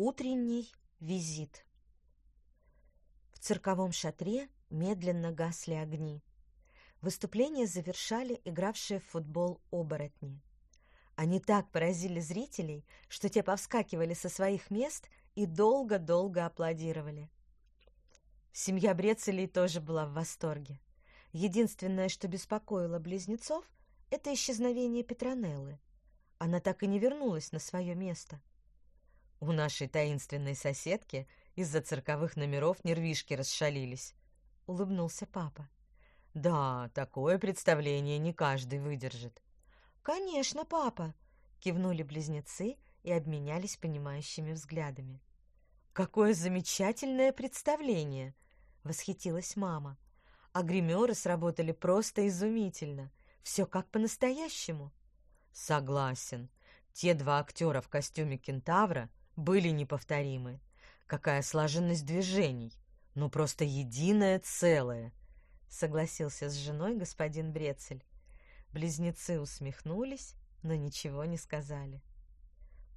Утренний визит. В цирковом шатре медленно гасли огни. Выступление завершали игравшие в футбол оборотни. Они так поразили зрителей, что те повскакивали со своих мест и долго-долго аплодировали. Семья Брецелей тоже была в восторге. Единственное, что беспокоило близнецов, это исчезновение Петронеллы. Она так и не вернулась на свое место. У нашей таинственной соседки из-за цирковых номеров нервишки расшалились, улыбнулся папа. Да, такое представление не каждый выдержит. Конечно, папа, кивнули близнецы и обменялись понимающими взглядами. Какое замечательное представление, восхитилась мама. А гримеры сработали просто изумительно. Все как по-настоящему. Согласен. Те два актера в костюме кентавра были неповторимы. Какая слаженность движений! Ну, просто единое целое! Согласился с женой господин Брецель. Близнецы усмехнулись, но ничего не сказали.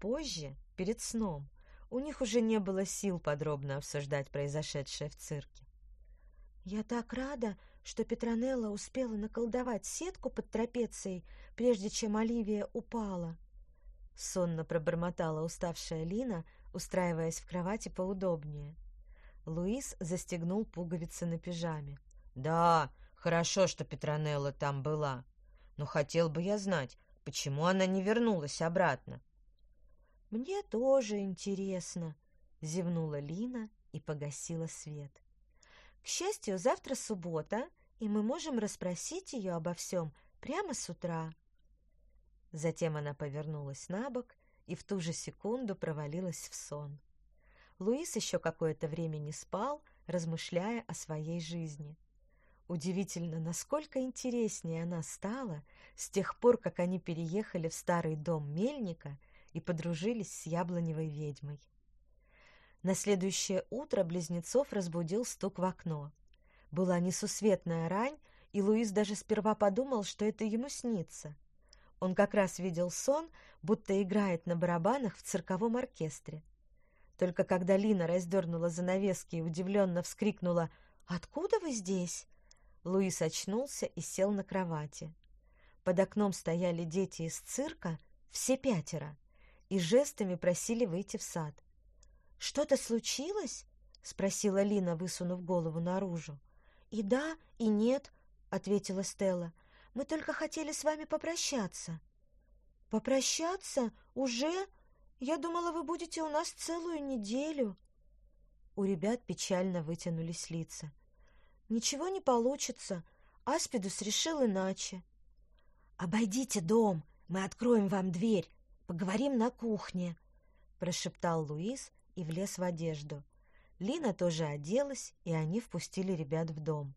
Позже, перед сном, у них уже не было сил подробно обсуждать произошедшее в цирке. «Я так рада, что Петронелла успела наколдовать сетку под трапецией, прежде чем Оливия упала», сонно пробормотала уставшая Лина, устраиваясь в кровати поудобнее. Луис застегнул пуговицы на пижаме. Да, хорошо, что Петронелла там была. Но хотел бы я знать, почему она не вернулась обратно. Мне тоже интересно, зевнула Лина и погасила свет. К счастью, завтра суббота, и мы можем расспросить ее обо всем прямо с утра. Затем она повернулась на бок и в ту же секунду провалилась в сон. Луис еще какое-то время не спал, размышляя о своей жизни. Удивительно, насколько интереснее она стала с тех пор, как они переехали в старый дом мельника и подружились с яблоневой ведьмой. На следующее утро близнецов разбудил стук в окно. Была несусветная рань, и Луис даже сперва подумал, что это ему снится. Он как раз видел сон, будто играет на барабанах в цирковом оркестре. Только когда Лина раздернула занавески и удивленно вскрикнула «Откуда вы здесь?», Луис очнулся и сел на кровати. Под окном стояли дети из цирка, все пятеро, и жестами просили выйти в сад. «Что-то случилось?» — спросила Лина, высунув голову наружу. «И да, и нет», — ответила Стелла. Мы только хотели с вами попрощаться». «Попрощаться? Уже? Я думала, вы будете у нас целую неделю». У ребят печально вытянулись лица. «Ничего не получится. Аспидус решил иначе». «Обойдите дом, мы откроем вам дверь. Поговорим на кухне», — прошептал Луис и влез в одежду. Лина тоже оделась, и они впустили ребят в дом.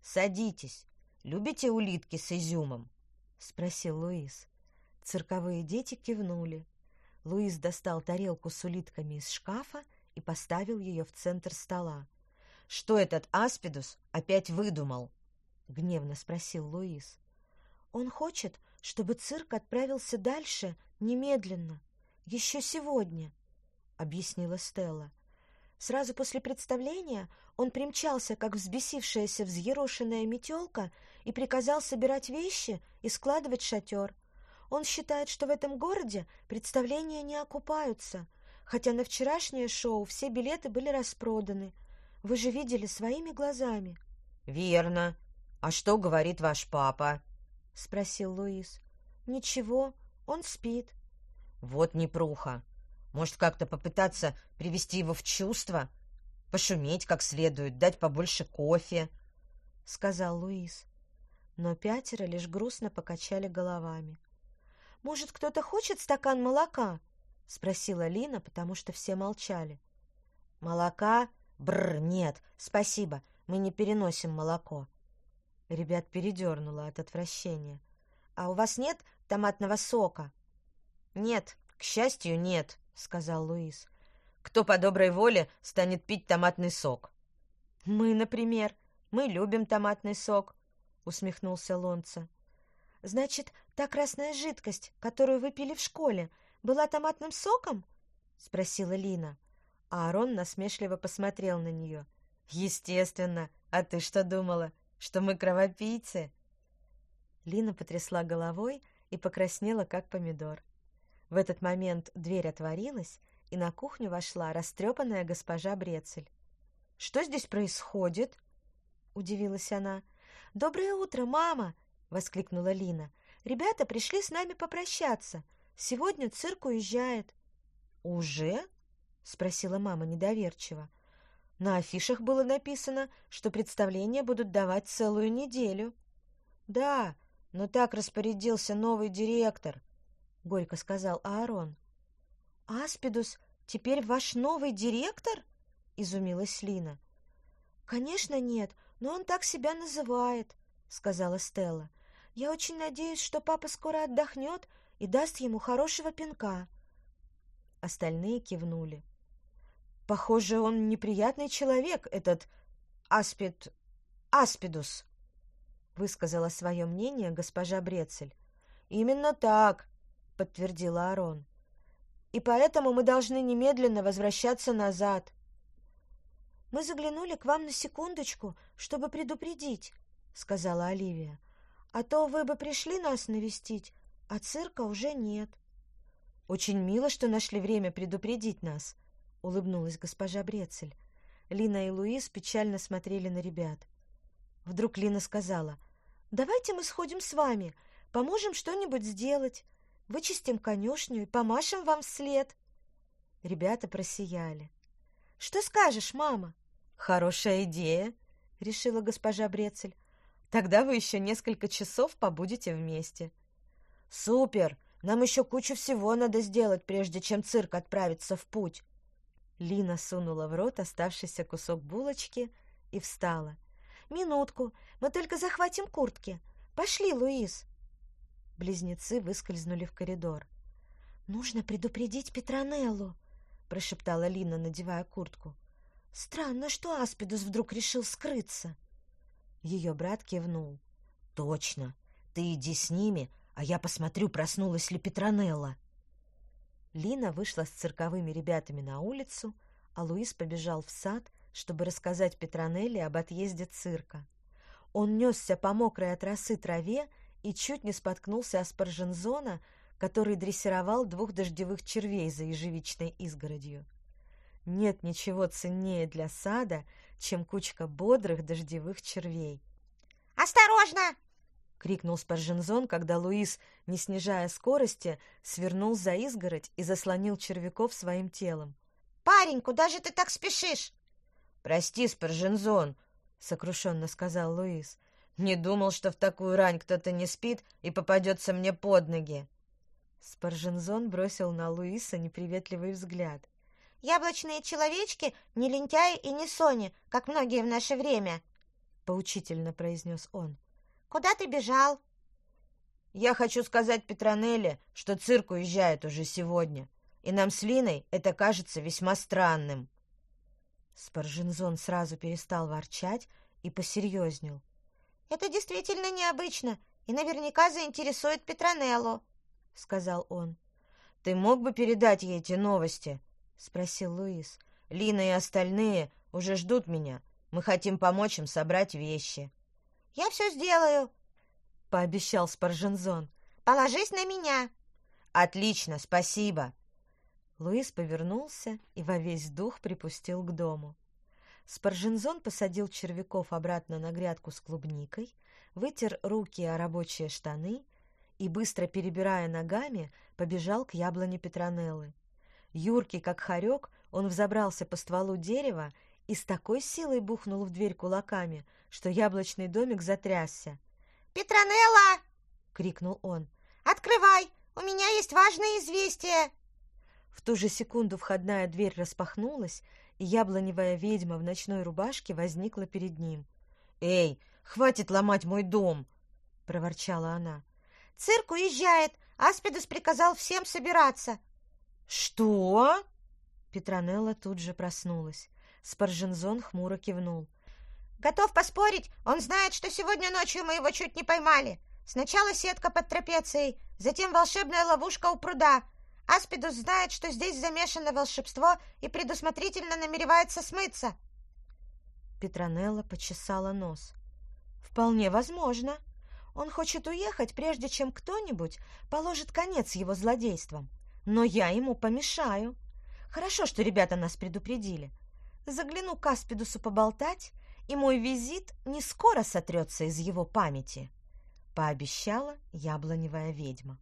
«Садитесь, Любите улитки с изюмом?» — спросил Луис. Цирковые дети кивнули. Луис достал тарелку с улитками из шкафа и поставил ее в центр стола. «Что этот Аспидус опять выдумал?» — гневно спросил Луис. «Он хочет, чтобы цирк отправился дальше немедленно, еще сегодня», — объяснила Стелла. Сразу после представления он примчался, как взбесившаяся взъерошенная метелка, и приказал собирать вещи и складывать шатер. Он считает, что в этом городе представления не окупаются, хотя на вчерашнее шоу все билеты были распроданы. Вы же видели своими глазами. — Верно. А что говорит ваш папа? — спросил Луис. — Ничего, он спит. — Вот непруха. Может, как-то попытаться привести его в чувство? Пошуметь как следует, дать побольше кофе, — сказал Луис. Но пятеро лишь грустно покачали головами. «Может, кто-то хочет стакан молока?» — спросила Лина, потому что все молчали. «Молока? Бррр, нет, спасибо, мы не переносим молоко». Ребят передернуло от отвращения. «А у вас нет томатного сока?» «Нет, к счастью, нет», — сказал Луис. «Кто по доброй воле станет пить томатный сок?» «Мы, например. Мы любим томатный сок», — усмехнулся Лонца. «Значит, та красная жидкость, которую вы пили в школе, была томатным соком?» — спросила Лина. А Аарон насмешливо посмотрел на нее. «Естественно. А ты что думала, что мы кровопийцы?» Лина потрясла головой и покраснела, как помидор. В этот момент дверь отворилась, и на кухню вошла растрепанная госпожа Брецель. «Что здесь происходит?» — удивилась она. «Доброе утро, мама!» — воскликнула Лина. «Ребята пришли с нами попрощаться. Сегодня цирк уезжает». «Уже?» — спросила мама недоверчиво. «На афишах было написано, что представления будут давать целую неделю». «Да, но так распорядился новый директор», — горько сказал Аарон. «Аспидус теперь ваш новый директор?» — изумилась Лина. «Конечно нет, но он так себя называет», — сказала Стелла. «Я очень надеюсь, что папа скоро отдохнет и даст ему хорошего пинка». Остальные кивнули. «Похоже, он неприятный человек, этот Аспид... Аспидус», — высказала свое мнение госпожа Брецель. «Именно так», — подтвердила Арон. «И поэтому мы должны немедленно возвращаться назад». «Мы заглянули к вам на секундочку, чтобы предупредить», — сказала Оливия. «А то вы бы пришли нас навестить, а цирка уже нет». «Очень мило, что нашли время предупредить нас», — улыбнулась госпожа Брецель. Лина и Луис печально смотрели на ребят. Вдруг Лина сказала, «Давайте мы сходим с вами, поможем что-нибудь сделать, вычистим конюшню и помашем вам вслед». Ребята просияли. «Что скажешь, мама?» «Хорошая идея», — решила госпожа Брецель. «Тогда вы еще несколько часов побудете вместе». «Супер! Нам еще кучу всего надо сделать, прежде чем цирк отправится в путь». Лина сунула в рот оставшийся кусок булочки и встала. «Минутку, мы только захватим куртки. Пошли, Луис!» Близнецы выскользнули в коридор. «Нужно предупредить Петронеллу», — прошептала Лина, надевая куртку. «Странно, что Аспидус вдруг решил скрыться». Ее брат кивнул. «Точно. Ты иди с ними, а я посмотрю, проснулась ли Петронелла». Лина вышла с цирковыми ребятами на улицу, а Луис побежал в сад, чтобы рассказать Петронелле об отъезде цирка. Он несся по мокрой от росы траве и чуть не споткнулся о спаржензона, который дрессировал двух дождевых червей за ежевичной изгородью. Нет ничего ценнее для сада, чем кучка бодрых дождевых червей. «Осторожно!» — крикнул Спаржензон, когда Луис, не снижая скорости, свернул за изгородь и заслонил червяков своим телом. «Парень, куда же ты так спешишь?» «Прости, Спаржензон», — сокрушенно сказал Луис. «Не думал, что в такую рань кто-то не спит и попадется мне под ноги». Спаржензон бросил на Луиса неприветливый взгляд. «Яблочные человечки не лентяи и не сони, как многие в наше время», — поучительно произнес он. Куда ты бежал?» «Я хочу сказать Петронелле, что цирк уезжает уже сегодня, и нам с Линой это кажется весьма странным». Спаржинзон сразу перестал ворчать и посерьезнел. «Это действительно необычно и наверняка заинтересует Петронеллу», — сказал он. «Ты мог бы передать ей эти новости?» — спросил Луис. «Лина и остальные уже ждут меня. Мы хотим помочь им собрать вещи». Я все сделаю, — пообещал Спаржензон. Положись на меня. Отлично, спасибо. Луис повернулся и во весь дух припустил к дому. Спаржензон посадил червяков обратно на грядку с клубникой, вытер руки о рабочие штаны и, быстро перебирая ногами, побежал к яблоне Петронеллы. Юркий, как хорек, он взобрался по стволу дерева и с такой силой бухнул в дверь кулаками, что яблочный домик затрясся. «Петронелла!» — крикнул он. «Открывай! У меня есть важное известие!» В ту же секунду входная дверь распахнулась, яблоневая ведьма в ночной рубашке возникла перед ним. «Эй, хватит ломать мой дом!» — проворчала она. «Цирк уезжает! Аспидус приказал всем собираться!» «Что?» Петронелла тут же проснулась. Спаржензон хмуро кивнул. «Готов поспорить, он знает, что сегодня ночью мы его чуть не поймали. Сначала сетка под трапецией, затем волшебная ловушка у пруда, Аспидус знает, что здесь замешано волшебство и предусмотрительно намеревается смыться. Петронелла почесала нос. Вполне возможно. Он хочет уехать, прежде чем кто-нибудь положит конец его злодействам. Но я ему помешаю. Хорошо, что ребята нас предупредили. Загляну к Аспидусу поболтать, и мой визит не скоро сотрется из его памяти, пообещала яблоневая ведьма.